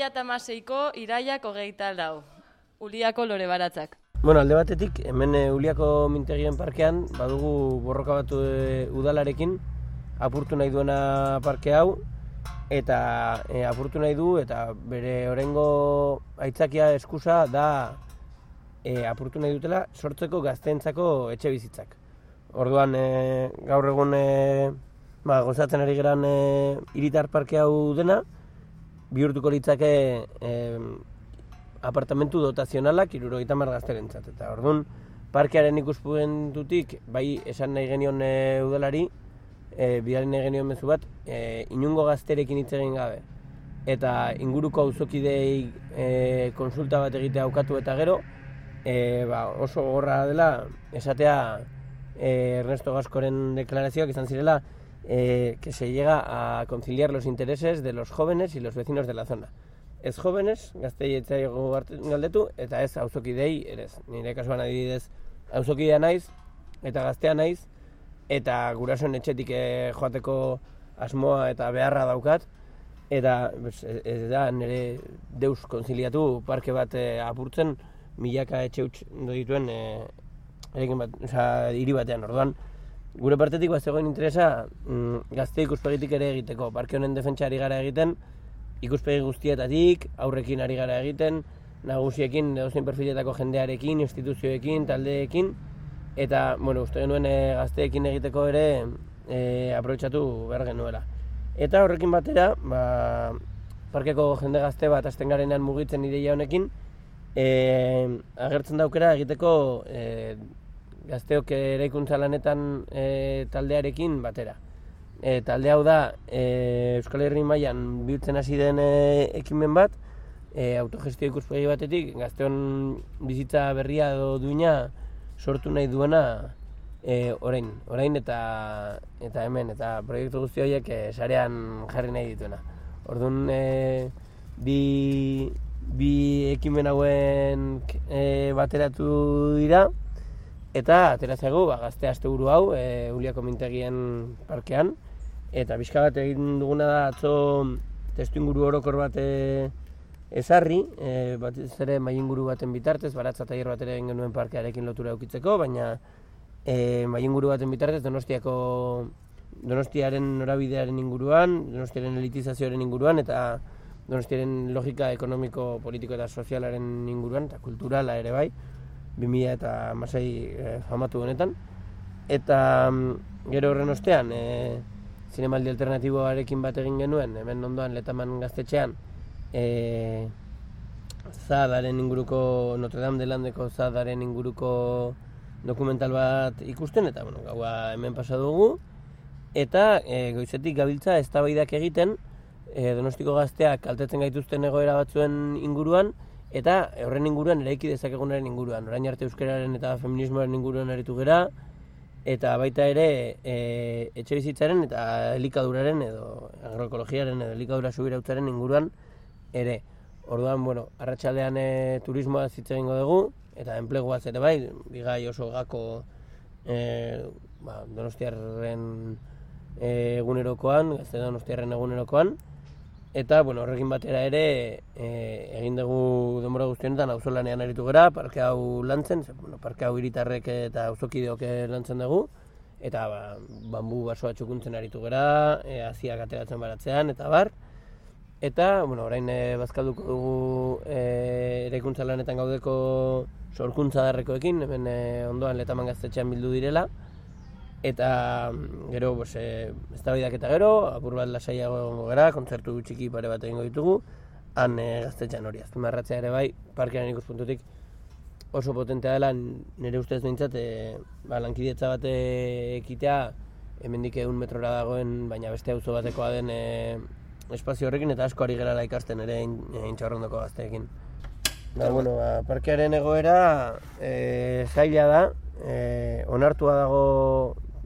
2006ko iraiak hogeita lau. Uliako lore baratzak. Bueno, alde batetik, hemen e, Uliako mintegien parkean, badugu borroka batu e, udalarekin, apurtu nahi duena parke hau, eta e, apurtu nahi du, eta bere orengo aitzakia eskusa da e, apurtu nahi dutela sortzeko gazteentzako etxe bizitzak. Orduan, e, gaur egun e, ba, gozatzen ari geran e, iritar parke hau dena, bihurtuko litzake e, apartamentu dotazionalak irurogeita mar gazterentzat. Eta orduan, parkearen ikuspuen dutik, bai esan nahi genion e, udalari, e, bidali nahi genion mezu bat, e, inungo gazterekin hitz egin gabe. Eta inguruko auzokidei e, konsulta bat egitea aukatu eta gero, e, ba, oso gorra dela esatea e, Ernesto Gaskoren deklarazioak izan zirela e, que se llega a conciliar los intereses de los jóvenes y los vecinos de la zona. Ez jóvenes, gaztei etzaigo galdetu, eta ez auzokidei, ere ez. Nire kasuan adibidez, auzokidea naiz, eta gaztea naiz, eta gurasoen etxetik eh, joateko asmoa eta beharra daukat, eta ez da nire deus konziliatu parke bat eh, apurtzen, milaka etxe huts dituen e, bat, oza, hiri batean, orduan, gure partetik bat zegoen interesa mm, gazte ikuspegitik ere egiteko, parke honen defentsa ari gara egiten, ikuspegi guztietatik, aurrekin ari gara egiten, nagusiekin, edozein perfiletako jendearekin, instituzioekin, taldeekin, eta, bueno, uste genuen e, gazteekin egiteko ere e, aprobetsatu behar genuela. Eta horrekin batera, ba, parkeko jende gazte bat azten garenean mugitzen ideia honekin, e, agertzen daukera egiteko e, gazteok eraikuntza lanetan e, taldearekin batera. E, talde hau da e, Euskal Herri mailan biltzen hasi den e, ekimen bat, e, autogestio ikuspegi batetik, gazteon bizitza berria edo duina sortu nahi duena e, orain, orain eta eta hemen eta proiektu guzti horiek e, sarean jarri nahi dituena. Orduan e, bi, bi ekimen hauen e, bateratu dira eta ateratzago ba, gazte asteburu hau e, Uliako mintegien parkean. Eta bizka bat egin duguna da atzo testu inguru orokor bat e, ezarri, e, bat ere mai inguru baten bitartez, baratza taier bat ere egin genuen parkearekin lotura eukitzeko, baina e, mai inguru baten bitartez donostiako donostiaren norabidearen inguruan, donostiaren elitizazioaren inguruan, eta donostiaren logika ekonomiko, politiko eta sozialaren inguruan, eta kulturala ere bai, 2000 eta masai e, famatu honetan. Eta mm, gero horren ostean, e, zinemaldi alternatiboarekin bat egin genuen, hemen ondoan letaman gaztetxean, e, zadaren inguruko, Notre Dame de Landeko zadaren inguruko dokumental bat ikusten, eta bueno, gaua hemen pasa dugu, eta e, goizetik gabiltza ez egiten, e, donostiko gazteak kaltetzen gaituzten egoera batzuen inguruan, eta horren inguruan eraiki dezakegunaren inguruan, orain arte euskararen eta feminismoaren inguruan aritu gera, eta baita ere e, etxe bizitzaren eta elikaduraren edo agroekologiaren edo elikadura subirautzaren inguruan ere. Orduan, bueno, arratsaldean e, turismoa zitze egingo dugu eta enpleguaz ere bai, bigai oso gako e, ba, donostiarren e, egunerokoan, gazte donostiarren egunerokoan, Eta, bueno, horrekin batera ere, e, egin dugu denbora guztionetan auzolanean aritu gara, parke hau lantzen, ze, bueno, parke hau iritarrek eta auzokideok lantzen dugu, eta ba, bambu basoa txukuntzen aritu gara, e, aziak ateratzen baratzean, eta bar. Eta, bueno, orain e, bazkalduko dugu e, eraikuntza lanetan gaudeko sorkuntza darrekoekin, hemen e, ondoan letaman gaztetxean bildu direla, eta mm, gero pues, e, eta gero, apur bat lasaiago egongo gara, kontzertu txiki pare bat egingo ditugu, han e, gaztetxean hori, azpimarratzea ere bai, parkean ikuspuntutik oso potentea dela, nire ustez behintzat, e, ba, lankidietza bat ekitea, hemendik egun metrora dagoen, baina beste auzo batekoa den e, espazio horrekin, eta asko ari gerala ikasten ere intxarrondoko gazteekin. Da, bueno, ba, parkearen egoera e, zaila da, e, onartua dago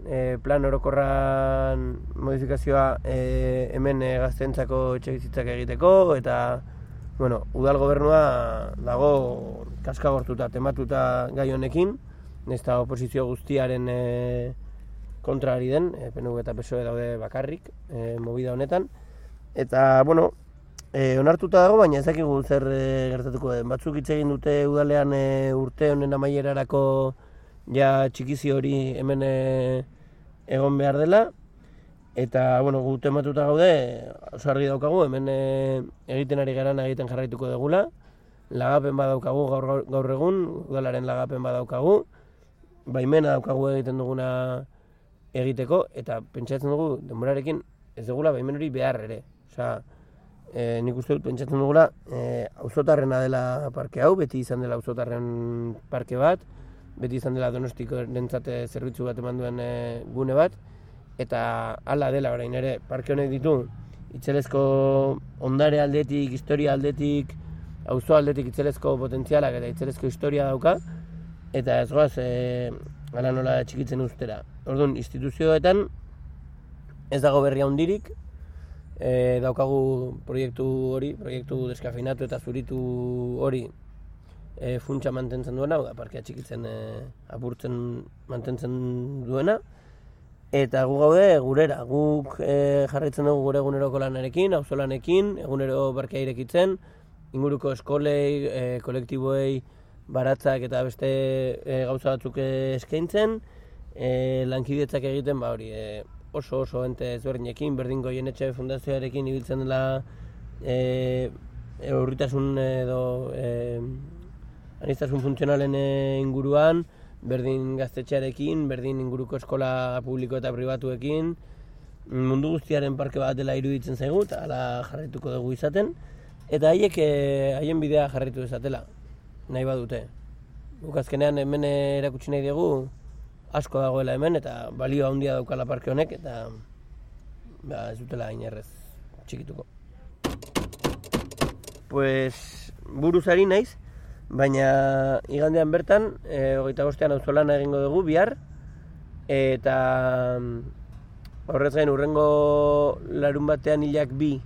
e, plan orokorran modifikazioa e, hemen e, gaztentzako etxe egiteko eta bueno, udal gobernua dago kaskagortuta tematuta gai honekin nesta oposizio guztiaren e, kontrari den, e, PNV eta PSOE daude bakarrik e, movida honetan eta bueno, e, onartuta dago, baina ez dakigu zer e, gertatuko den. Batzuk hitz egin dute udalean e, urte honen amaierarako ja txikizi hori hemen e, egon behar dela. Eta, bueno, gu tematuta gaude, oso argi daukagu, hemen e, egiten ari garan egiten jarraituko degula. Lagapen badaukagu gaur, gaur egun, udalaren lagapen badaukagu. Baimena daukagu egiten duguna egiteko, eta pentsatzen dugu, denborarekin, ez dugula baimen hori behar ere. Osea, e, nik uste dut pentsatzen dugula, e, auzotarrena dela parke hau, beti izan dela auzotarren parke bat, beti izan dela donostiko rentzate zerbitzu bat eman duen e, gune bat, eta hala dela orain ere, parke honek ditu, itzelezko ondare aldetik, historia aldetik, auzo aldetik itzelezko potentzialak eta itzelezko historia dauka, eta ez goaz, e, ala nola txikitzen ustera. Orduan, instituzioetan, ez dago berri handirik, e, daukagu proiektu hori, proiektu deskafinatu eta zuritu hori e, funtsa mantentzen duena, da parkea txikitzen e, apurtzen mantentzen duena, eta gu gaude gurera, guk e, jarraitzen dugu gure eguneroko lanarekin, auzolanekin, egunero parkea irekitzen, inguruko eskolei, e, kolektiboei, baratzak eta beste e, gauza batzuk eskaintzen, e, lankidetzak egiten, ba hori, e, oso oso ente ezberdinekin, berdin goien etxe fundazioarekin ibiltzen dela e, eurritasun edo e, anistazun funtzionalen inguruan, berdin gaztetxearekin, berdin inguruko eskola publiko eta pribatuekin, mundu guztiaren parke bat dela iruditzen zaigu, eta ala jarraituko dugu izaten, eta haiek e, haien bidea jarraitu dezatela, nahi badute. Guk azkenean hemen erakutsi nahi dugu, asko dagoela hemen eta balio handia daukala parke honek eta ba, ez dutela inerrez txikituko. Pues buruzari naiz, baina igandean bertan, e, hogeita bostean auzolan egingo dugu bihar, eta horrez gain urrengo larun batean hilak bi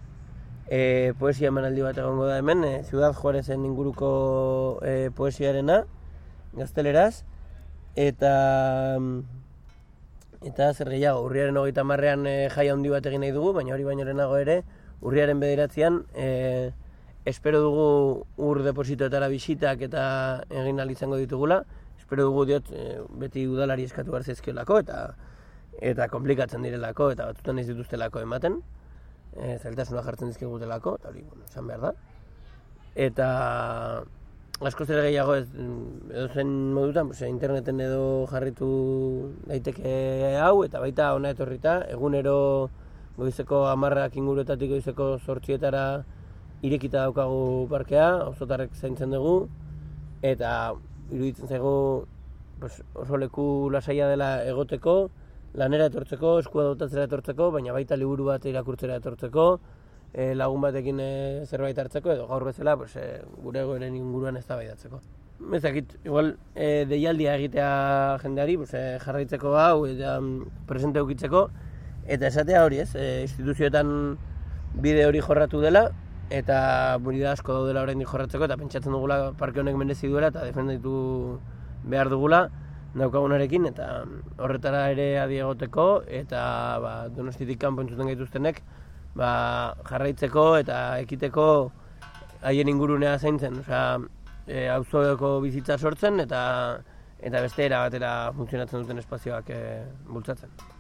e, poesia emanaldi bat egongo da hemen, e, Ciudad Juarezen inguruko e, poesiarena, gazteleraz, eta eta zer gehiago, urriaren hogeita marrean e, jai handi bat egin nahi dugu, baina hori baino lehenago ere, urriaren bederatzean, e, espero dugu ur depositoetara bisitak eta egin izango ditugula, espero dugu diot e, beti udalari eskatu behar zezkiolako eta eta komplikatzen direlako eta batutan ez dituztelako ematen, e, zailtasuna jartzen dizkigutelako, eta hori, bueno, esan behar da. Eta asko zer gehiago ez edo zen modutan, pues, interneten edo jarritu daiteke hau, eta baita ona etorrita, egunero goizeko amarrak inguruetatik goizeko sortzietara irekita daukagu parkea, osotarrek zaintzen dugu, eta iruditzen zaigu pues, oso leku lasaia dela egoteko, lanera etortzeko, eskua dotatzera etortzeko, baina baita liburu bat irakurtzera etortzeko, e, lagun batekin e, zerbait hartzeko edo gaur bezala pues, e, gure goeren inguruan ez da baidatzeko. Ez igual e, deialdia egitea jendeari pues, e, jarraitzeko hau eta mm, presente eukitzeko eta esatea hori ez, e, instituzioetan bide hori jorratu dela eta buri da asko daudela oraindik jorratzeko eta pentsatzen dugula parke honek merezi duela eta defenditu behar dugula daukagunarekin eta horretara ere adiegoteko eta ba, donostitik kanpo entzuten gaituztenek ba, jarraitzeko eta ekiteko haien ingurunea zaintzen, osea, e, bizitza sortzen eta eta beste era batera funtzionatzen duten espazioak e, bultzatzen.